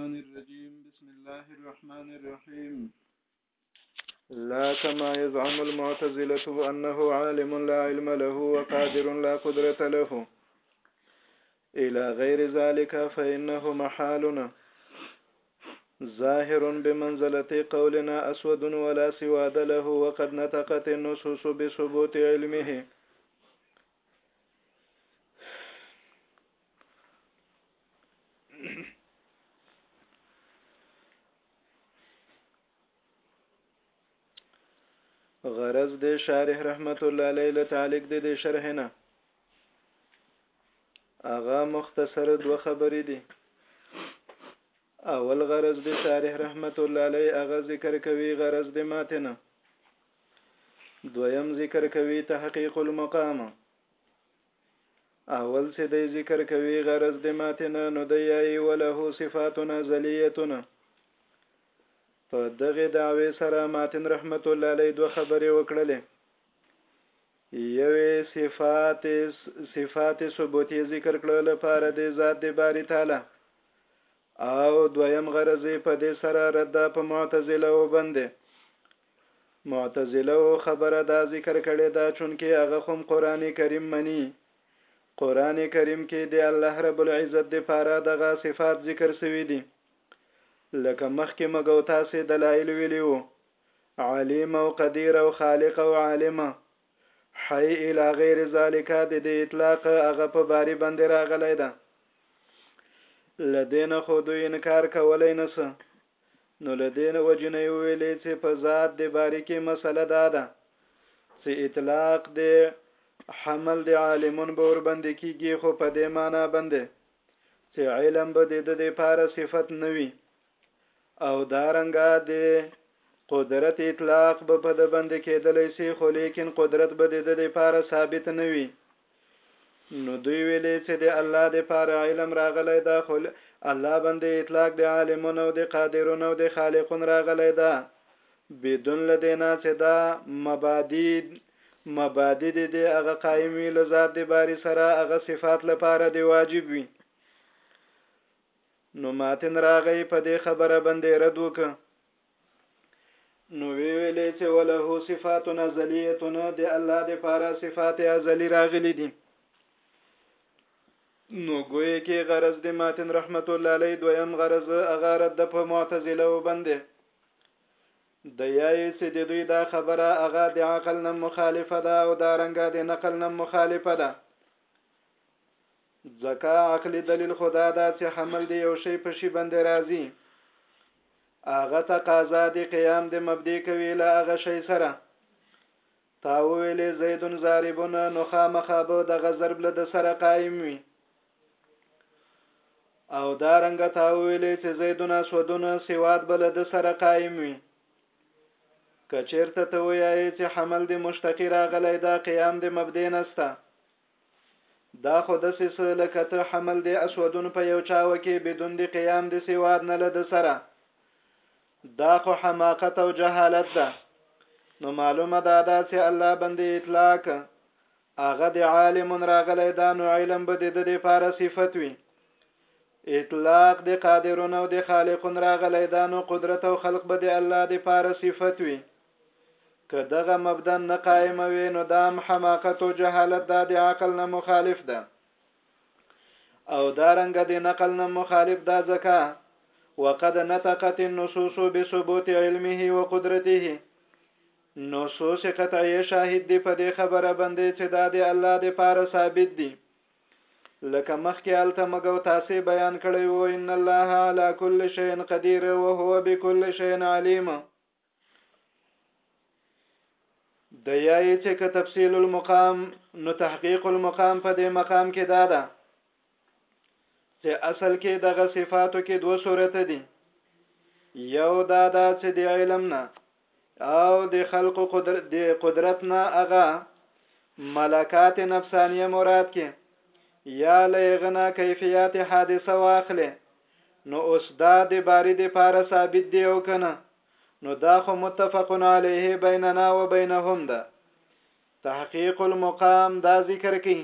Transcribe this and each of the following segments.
الرجيم بسم الله الرحمن الرحيم لا كما يزعم المعتزلة أنه عالم لا علم له وقادر لا قدرة له إلى غير ذلك فإنه محالنا ظاهر بمنزلة قولنا أسود ولا سواد له وقد نطقت النصوص بثبوت علمه غرض د شارح رحمت الله علیه له تعلق د دې شرح نه اغه مختصر دوه خبرې دي اول غرض د شارح رحمت الله علیه اغه ذکر کوي غرض د ماتنه دویم ذکر کوي تحقیق المقام اول چې دی ذکر کوي غرض د ماتنه نو دی یې وله صفات نازلیتونه په دغه دعوی سره ماتن رحمت الله علیه دوه خبرې وکړلې یوې صفات صفات ثبوتی ذکر کړل لپاره د ذات د باری تعالی او دویم غرض یې په دې سره رد په معتزله و بندې معتزله و خبره دا ذکر کړې ده چونکې هغه خوم قرآن کریم مني قرآن کریم کې د الله رب العزت د پاره دغه صفات ذکر سوي دي لکه مخکې مګو تاسې دلایل ویلی وو علیم او قدیر او خالق او عالمه حی الی غیر ذالک د دې اطلاق هغه په باری باندې راغلی ده لدین خو دوی انکار کولای نسه نو لدین وجنه ویلې چې په ذات د باری کې مسله دا ده چې اطلاق د حمل د عالمون به ور باندې کیږي خو په دې معنی باندې چې علم به د د لپاره صفت نه وي او دارنګه د قدرت اطلاق به په د بند کېدلی سي خو لیکن قدرت به د د پاره ثابت نه وي نو دوی ویلې چې د الله د پاره علم راغلی دا خو الله باندې اطلاق د عالمون او د قادرون او د خالقون راغلی دا بدون لدینا چې دا مبادی مبادی د دې هغه قائم وی لذات د باری سره هغه صفات لپاره دی واجب وی نو ماتن راغی په دې خبره بندې رد وکه نو وی ویلې چې وله صفات نزلیتون د الله د پاره صفات ازلی راغلي دي نو ګوې کې غرض د ماتن رحمت الله علیه دویم غرض هغه رد په معتزله وبندې د یای چې د دوی دا خبره هغه د عقل نه مخالفه ده او دا رنګه د نقل نه مخالفه ده ځکه عقلي دليل خو دا ده چې حمل د يو شي په شي باندې راځي هغه تقاضا د قیام د مبدې کوي له هغه شي سره تا وویلې زیدون ضاربون نو خامخا به دغه ضرب له د سره قایم وي او دا رنګ تا ویلې چې زیدون اسودون سواد بل د سره قائم وي کچیرته ته وایې چې حمل د مشتقی راغلی دا قیام د مبدې نستا دا خو دسې څه لکه ته حمل دې اسودون په یو چاوه کې بدون دې قیام دې سواد نه لد سره دا خو حماقت او جهالت ده نو معلومه ده دا چې الله بندې اطلاق هغه د عالم راغلی دا نو علم به د د لپاره صفت وي اطلاق د قادرون او د خالقون راغلی دا نو قدرت او خلق به د الله د لپاره صفت وي که دغه مبدا نه قائمه وي نو دا هم حماقت او جهالت دا د عقل نه مخالف ده او دا رنګ د نقل نه مخالف دا ځکه وقد نطقت النصوص بثبوت علمه وقدرته نصوص قطعیه شاهد دی په دې خبره باندې چې دا د الله د پاره ثابت دي لکه مخکې الته مګو تاسې بیان کړی وو ان الله علی کل شیء قدیر او هو بكل شیء علیم د یای چې که تفصیل المقام نو تحقیق المقام په دې مقام کې دا ده چې اصل کې دغه صفاتو کې دوه صورت دي یو دا دا چې د علم نه او د خلق قدرت د قدرت نه هغه ملکات نفسانیه مراد کې یا لغنا کیفیت حادثه واخله نو اوس دا د باری دپاره ثابت دی او که نه؟ نو دا خو متفق علیه بیننا و بینهم ده. تحقیق المقام دا ذکر کوي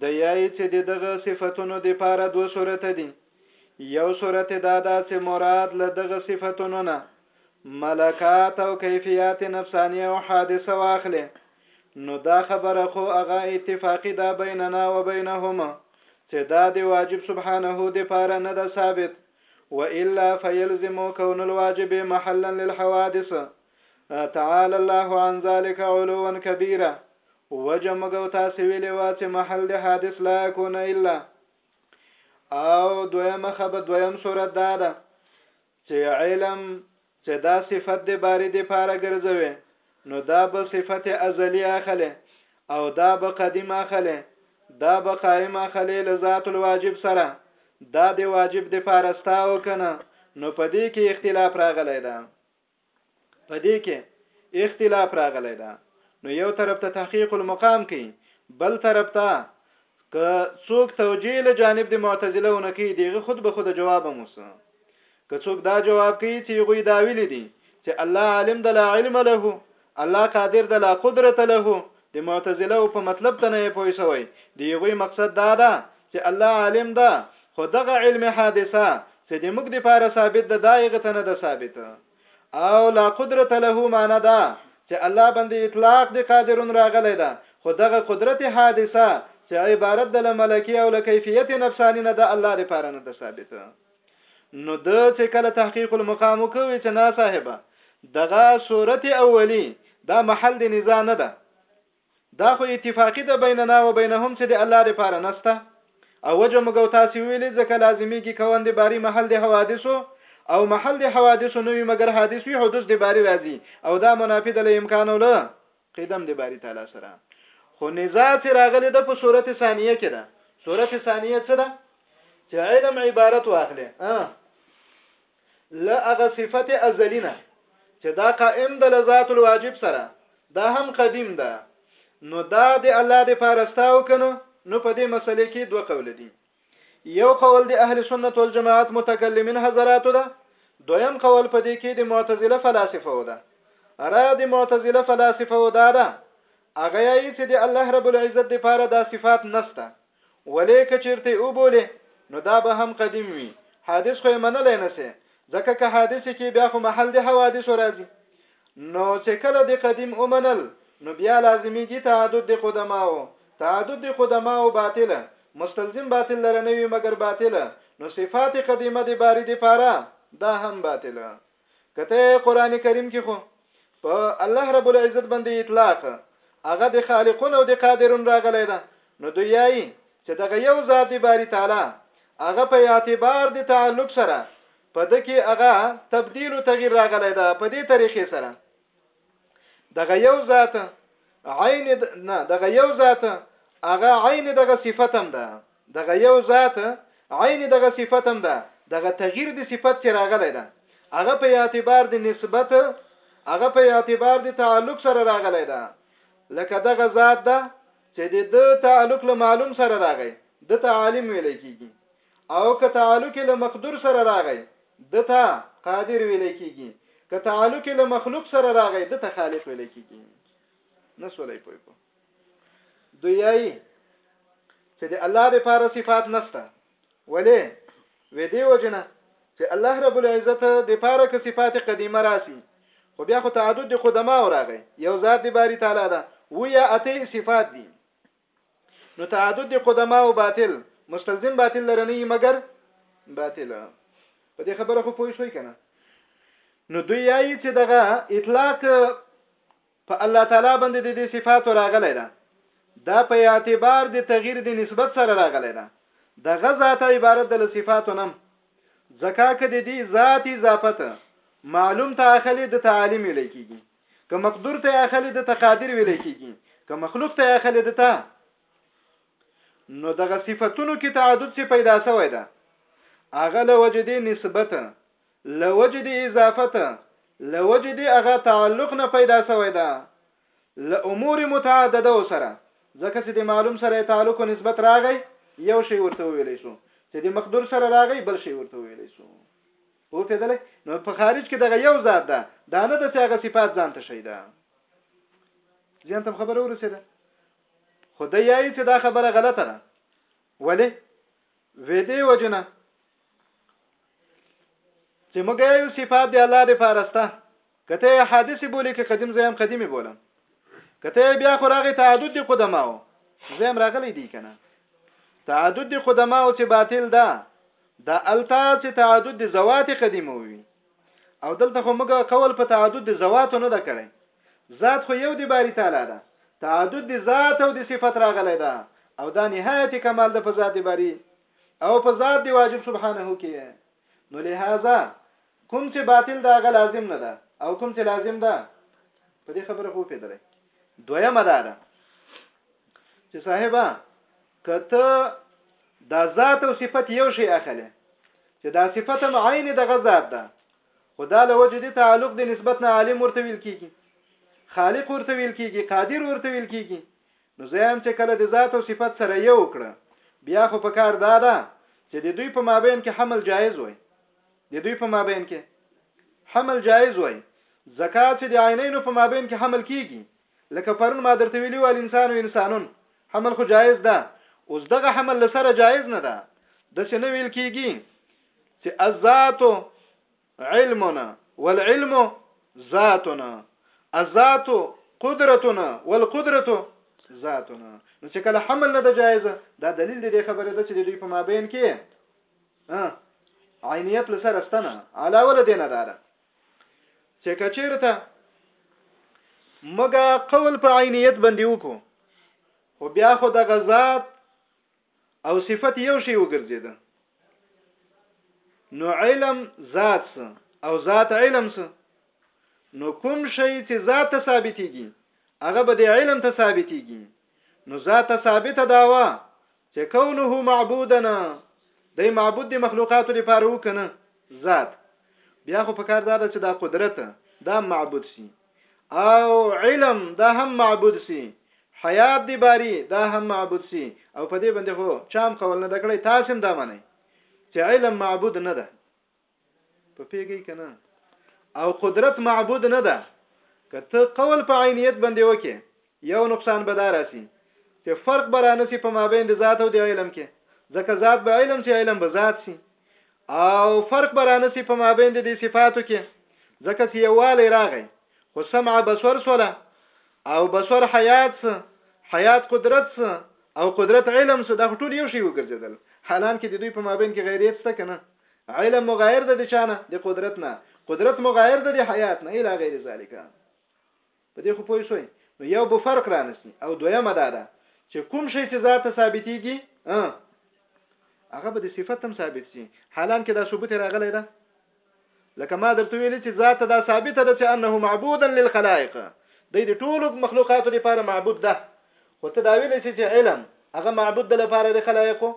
د یای چې د دغه صفتونو دپاره دوه صورته دي. یو صورت دا ده چې مراد له دغه صفتونو نه ملکات او کیفیات نفسانیه او حادثه واخلې. نو دا خبره خو هغه اتفاقی ده بیننا و بینهم چې دا د واجب سبحانه د پاره نه ده ثابت و الا فیلزم کون الواجب محلا للحوادث تعالی الله عن ذلك علوا كبيرا وجه مګو تاسو ویلې وا چې محل د حادث لا يكون الا او دویمه خبر دویم صورت دا ده چه علم چه دا صفت د باری د پاره ګرځوې نو دا به صفت ازلی اخلې او دا به قدیم اخلې دا به قائم اخلې لذات الواجب سره دا د واجب د پاره ستا او کنه نو په دې کې اختلاف راغلی ده په دې کې اختلاف راغلی دا نو یو طرف ته تحقیق المقام کوي بل طرف ته که څوک توجیه له جانب د معتزله ونه کوي دغه خود به خود جواب موسی که څوک دا جواب کوي چې غوي دا ویل دي چې الله عالم د لا علم له الله قادر د لا قدرت له د معتزلو په مطلب ته نه یې پوه شوی، د هغوی مقصد دا ده چې الله عالم ده، خو دغه علم حادثه چې د موږ لپاره ثابت ده دا هغه ته نه ده ثابت. او لا قدرت له معنی دا چې الله باندې اطلاق د قادر راغلی ده، خو دغه قدرت حادثه چې عبارت ده له ملکې او له کیفیت نفساني نه دا الله لپاره نه ده ثابت. نو د چې کله تحقیق المقام وکوي چې نا صاحبه دغه صورت اولی دا محل د نزاع نه ده دا خو اتفاقی ده بیننا و بینهم چې د الله لپاره نسته او وجه موږ تاسو ویلې ځکه لازمیږي کوند باری محل د حوادثو او محل د حوادثو نوی مګر حادث وی حدوث د باری راځي او دا منافی د امکان ولا قدم د باری تعالی سره خو نزاع چې راغلی ده په صورت ثانیه کې ده صورت ثانیه څه ده چې علم عبارت واخلې اه لا هغه صفت ازلینه چې دا قائم د لذات الواجب سره دا هم قدیم ده نو دا د الله د فارستاو کنه نو په دې مسلې کې دوه قول دي یو قول د اهل سنت والجماعت متکلمین حضراتو ده دویم قول په دې کې د معتزله فلاسفه ده را د معتزله فلاسفه دا ده هغه یې چې د الله رب العزت د پاره دا صفات نسته ولې کچیرته او بوله نو دا به هم قدیم وي حادث خو منل نه سي ځکه که حادث کې بیا خو محل د حوادث راځي نو چې کله د قدیم اومنل نو بیا لازمیږي تعدد د قدماو تعدد د قدماو باطله مستلزم باطل لره نه وي مګر باطله نو صفات قدیمه د باری د پاره دا هم باطله کته قران کریم کې خو په الله رب العزت باندې اطلاق هغه د خالقون او د قادرون راغلی ده نو دوی یایي چې دغه یو ذات دی باری تعالی هغه په اعتبار د تعلق سره په دکې هغه تبديل او تغییر راغلی ده په دې طریقې سره دغه یو ذات عین نه دغه یو ذات هغه عین دغه صفت هم ده دغه یو ذات عین دغه صفت هم ده دغه تغییر د صفت چې راغلی ده هغه په اعتبار د نسبت هغه په اعتبار د تعلق سره راغلی ده لکه دغه ذات ده چې د تعلق له معلوم سره راغی د تعالیم ویل کیږي او که تعلق له مقدور سره راغی دته قادر ویل کیږي که تعلق له مخلوق سره راغی دته خالق ویل کیږي نه سولې پوي کو دویای چې د الله د پاره صفات نشته ولې وې دی وجنه چې الله رب العزت د پاره که صفات قدیمه راسي خو بیا خو تعدد د قدما وراغی یو ذات دی باری تعالی ده و یا اته صفات دي نو تعدد د قدما او باطل مستلزم باطل لره نه مګر باطل په دې خبره خو پوه شوي کنه نو دوی یایي چې دغه اطلاق په الله تعالی باندې د دې صفات راغلی ده دا په اعتبار د تغییر د نسبت سره راغلی ده د غزات عبارت د صفاتو نم ځکه که د دې ذات اضافت معلوم ته اخلي د تعالیم لیکيږي که مقدور ته اخلي د تقادیر ویل کیږي که مخلوق ته اخلي د تا نو دغه صفاتونو کې تعدد څه پیدا شوی ده اغه له وجدي نسبت له وجدي اضافت له وجدي اغه تعلق نه پیدا شوی ده له امور متعدده سره ځکه چې د معلوم سره تعلق او نسبت راغی یو شی ورته ویلی شو چې د مقدور سره راغی بل شی ورته ویلی شو پوپیدلی نو په خارج کې دغه یو ذات ده دا نه ده چې هغه صفات ځان ته شي ده ځان تم خبره ورسېده خو د یایي چې دا خبره غلطه ده ولی وې دې وجنه چې موږ یو صفات دی الله دې فارسته که ته یې حادثې بولې که قدیم زه هم قدیمې بولم که ته یې بیا خو راغی تعدد دی قدماو زه هم راغلی دی کنه تعدد دی قدماو چې باطل ده دا التا چې تعدد دی زوات قدیمه وي او دلته خو موږ قول په تعدد دی زواتو نه ده کړی ذات خو یو دی باری تعالی ده تعدد دی ذات او دی صفت راغلی ده او دا نهایت کمال ده په ذات دی باری او په ذات دی واجب سبحانه کې نو لہذا کوم چې باطل ده هغه لازم نه ده او کوم چې لازم ده په دې خبره خو پیدلې دویمه دا ده چې صاحبہ کته دا ذات او صفت یو شی اخلي چې دا صفت هم عین د غزاد ده خدا له وجه دي تعلق د نسبت نه عالم ورته ویل کیږي خالق ورته ویل کیږي قادر ورته ویل کیږي نو زم چې کله د ذات او صفت سره یو کړه بیا خو په کار دا ده چې د دوی په مابین کې حمل جایز وي د دوی په مابین کې حمل جایز وای ځکه چې د عینینو په مابین کې حمل کیږي لکه پرون ما درته ویلي وال انسان او انسانون حمل خو جایز ده اوس دغه حمل لسره جایز نه ده د څه نه ویل کیږي چې الذات علمنا والعلم ذاتنا الذات قدرتنا والقدرت ذاتنا نو چې کله حمل نه ده جایز دا دلیل دی د خبره ده چې د دوی په مابین کې ها عینیت لسر استنه علاوه له دینه دارا چې کچیرته مګه قول په عینیت باندې وکړو خو بیا خو د غزاد او صفت یو شی وګرځیده نو علم ذات سه او ذات علم سه نو کوم شی چې ذات ته ثابتېږي هغه به د علم ته ثابتېږي نو ذات ثابته داوا چې کونه معبودنا د معبود د مخلوقاتو لپاره وکنه ذات بیا خو په کار دا چې دا قدرت دا معبود سي او علم دا هم معبود سي حیات دی باری دا هم معبود سي او په دې باندې خو چام قول نه دکړی تاسو هم دا منئ چې علم معبود نه ده په پیګی کنه او قدرت معبود نه ده که ته قول په عینیت باندې وکې یو نقصان به دار راسي چې فرق به رانسی په مابین د ذات او د علم کې ځکه ذات به علم سي علم به ذات سي او فرق به رانسی په مابین د دې صفاتو کې ځکه چې یوالی راغی خو سمع بصور سوله او بصور حیات سه حیات قدرت سه او قدرت علم سه دا ټول یو شی وګرځیدل حالان کې د دوی په مابین کې غیریت څه کنه علم مو غایر ده د چا نه؟ د قدرت نه. قدرت مو غایر ده د حیات نه الی غیر ذالک. په دې خو پوه شوئ؟ نو یو به فرق رانسي او دویمه دا ده چې کوم شی چې ذات ثابتېږي هغه به د صفت هم ثابت شي حالانکه دا ثبوت راغلی ده لکه ما درته ویلي چې ذات دا ثابته ده چې انه معبودا للخلائق د دې ټولو مخلوقاتو لپاره معبود ده خو ته دا ویلې چې علم هغه معبود د لپاره د خلایقو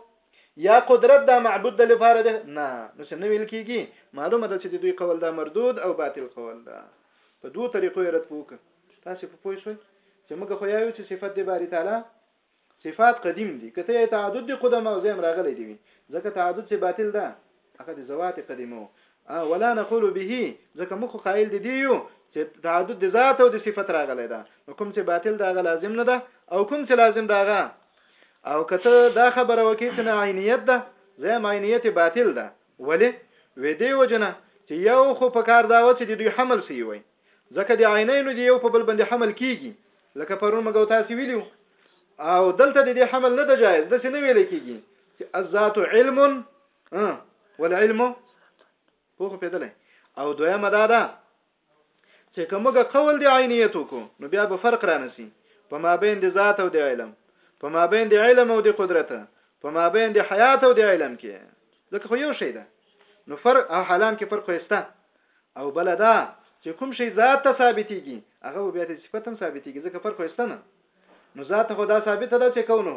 یا قدرت دا معبود د لپاره ده نه نو څه نه ویل کیږي معلومه ده چې د دوی قول دا مردود او باطل قول ده په دوه طریقو یې رد پوک تاسو په پوه شئ چې موږ خو یو چې صفت دی باری تعالی صفات قدیم دي کته یې تعدد دي قدم او زم راغلي دي ځکه تعدد سي باطل ده هغه د ذوات قدیمو ولا نقول به ځکه موږ قائل دي دی یو چې تعدد د ذات او د صفت راغلی دا نو کوم چې باطل دا غ لازم نه ده او کوم چې لازم دا غ او کته دا خبره وکي چې نه عینیت ده زه عینیت باطل ده ولی وې دی وجنه چې یو خو په کار دا و چې د دوی حمل سی وي ځکه د عینینو دی یو په بل باندې حمل کیږي لکه پرون مګو تاسو ویلو او دلته د دې حمل نه ده جایز د څه نه ویل کیږي چې الذات علم ول علم پوخ پیدلې او دویمه دا ده چې کومګه قول دی عینیت وکړو نو بیا به فرق را نسی په ما بین د ذات او د علم په ما بین د علم او د قدرت په ما بین د حیات او د علم کې ځکه خو یو شی ده نو فرق او حالان کې فرق وسته او بل دا چې کوم شی ذات ته ثابتېږي هغه بیا ته صفت هم ثابتېږي ځکه فرق وسته نه نو ذات خو دا ثابته ده چې کونه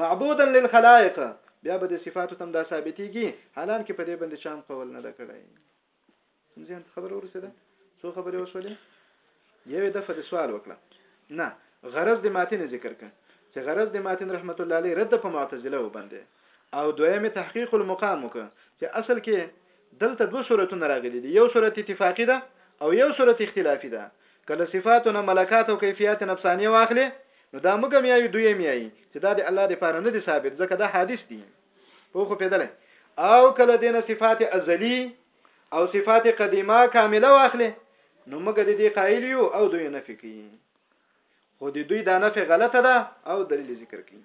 معبودا للخلائق بیا به د صفاتو تم دا ثابتېږي حالان کې په دې باندې چام قول نه دکړای سمځین خبر ورسېده څو خبرې وشولې یوې دفعه د سوال وکړه نه غرض د ماتن ذکر کړ چې غرض د ماتن رحمت الله علیه رد په معتزله وبندې او دویمه تحقیق المقام وکړه چې اصل کې دلته دوه صورتونه راغلي دي، یو صورت اتفاقي ده او یو صورت اختلافي ده، که له صفاتو نه ملکات او کیفیات نفسانیه واخلې نو دا موږ هم یایو دوی هم یایي چې دا د الله د پاره نه دي ثابت ځکه دا حادث دي پوه خو پېدلی او که له دې نه صفات ازلي او صفات قدیمه کامله واخلې نو موږ د دې قائل یو او دوی نفي کوي خو د دوی دا نفي غلطه ده او دلیل ذکر کوي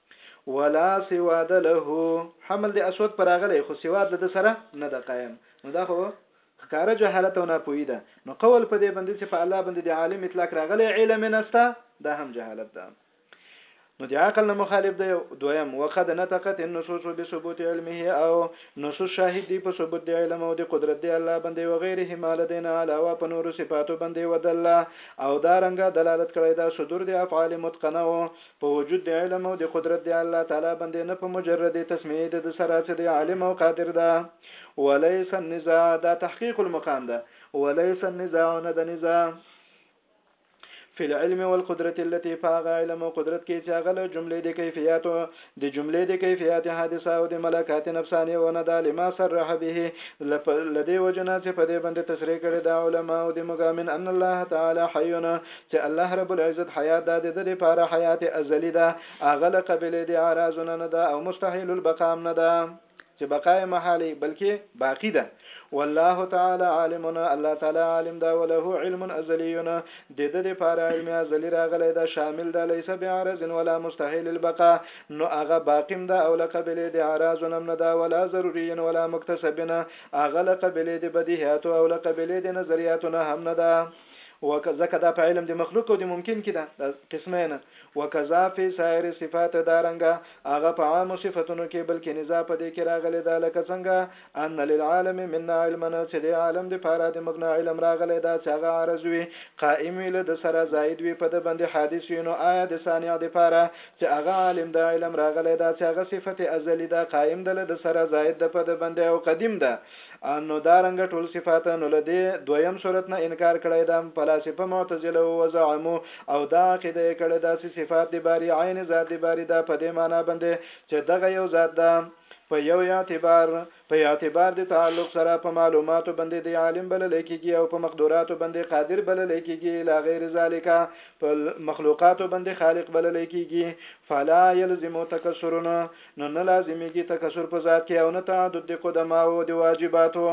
ولا سواد له حمل د اسود پر راغلی خو سواد له د سره نه د قائم نو دا خو ښکاره جهالت او ناپوهي ده نو قول په دې باندې چې په الله باندې د عالم اطلاق راغلی علم نستا دا هم جهالت ده نو د عقل نه مخالف دی دویم وقد نطقت النصوص بثبوت علمه او نصوص شاهد دی په ثبوت دی علم او د قدرت دی الله باندې و غیره مال دین علاوه په نور صفاتو باندې ودل او دا رنګه دلالت کړی دا صدور دی افعال متقنه او په وجود د علم او د قدرت د الله تعالی باندې نه په مجرد تسمیه د د سره چې د عالم او قادر ده وليس النزاع دا تحقیق المقام ده وليس النزاع نه د نزاع فی العلم والقدرت التي فاغ علم او قدرت کې چې هغه له جملې د کیفیت د جملې د کیفیت حادثه او د ملکات نفسانی او نه د لما صرح به لدی وجنا چې په دې باندې تصریح کړي د علما او د مګامن ان الله تعالی حینا چې الله رب العزت حیات ده د ده لپاره حیات ازلي ده، هغه له قبیلې د اعراضونه نه ده او مستحیل البقا هم نه ده چې بقا یې محاله وي، بلکې باقي ده. والله تعالی عالم، الله تعالی عالم ده، وله علم ازلي، د ده لپاره علم ازلي راغلی ده، شامل ده، لیس بعارض ولا مستحیل البقا، نو هغه باقي هم ده او له قبیلې د اعراضونه هم نه ده، ولا ضروري ولا مکتسب، هغه له قبیلې د بدیهیاتو او له قبیلې د نظریاتو نه هم نه ده. وک ځکه دا په علم د مخلوق او د ممکن کې ده د قسمه نه وکذا فی سایر صفات دا رنګه هغه په عام صفاتونو کې بلکې نزا په دې کې راغلی دا لکه څنګه ان للعالم منا علما چې د عالم د پاره د مغنا علم راغلی دا چې هغه عارض وي قائم وي له سره زائد وي په د باندې حادث وي نو آیا د صانع د پاره چې هغه عالم دا علم راغلی دا چې هغه صفت ازلی دا قائم ده له سره زائد ده په د باندې او قدیم ده ان نو دا رنګه ټول صفات نو له دې دویم صورت نه انکار کړی دا فلاسفه معتزله او زعمو او دا عقیده یې کړې دا چې صفات د باری عین ذات د باری دا په دې معنا باندې چې دغه یو ذات ده په یو اعتبار په اعتبار د تعلق سره په معلوماتو باندې د عالم بلل کېږي او په مقدوراتو باندې قادر بلل کېږي لا غیر ذالک په مخلوقاتو باندې خالق بلل کېږي فلا یلزم تکسرنا نو نه لازمیږي تکسر په ذات کې او نه تعدد د قدماو د واجباتو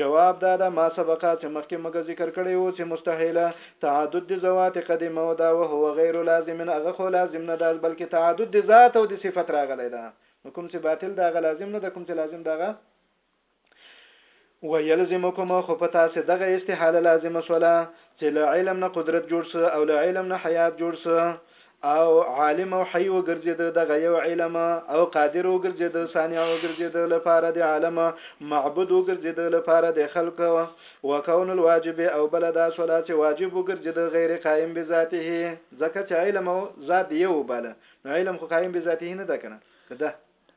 جواب دا ده ما سبقه چې مخکې موږ ذکر کړی وو چې مستحیله تعدد د ذوات قدیمه او دا وهو غیر لازم هغه خو لازم نه ده بلکې تعدد د ذات او د صفت راغلی ده نو کوم چې باطل دا غ لازم نه ده کوم چې لازم دا غ ويلزمكم خو په تاسې دغه استحاله لازمه شوله چې له علم نه قدرت جوړ سه او له علم نه حيات جوړ سه او عالم او حي وګرځېده دغه یو علم او قادر وګرځېده صانع وګرځېده لپاره د عالم معبود وګرځېده لپاره د خلق وکون الواجب او بل دا شوله چې واجب وګرځېده غیر قائم بذاته ځکه چې علم او ذات یو باله نو علم خو قائم بذاته نه ده کنه که ده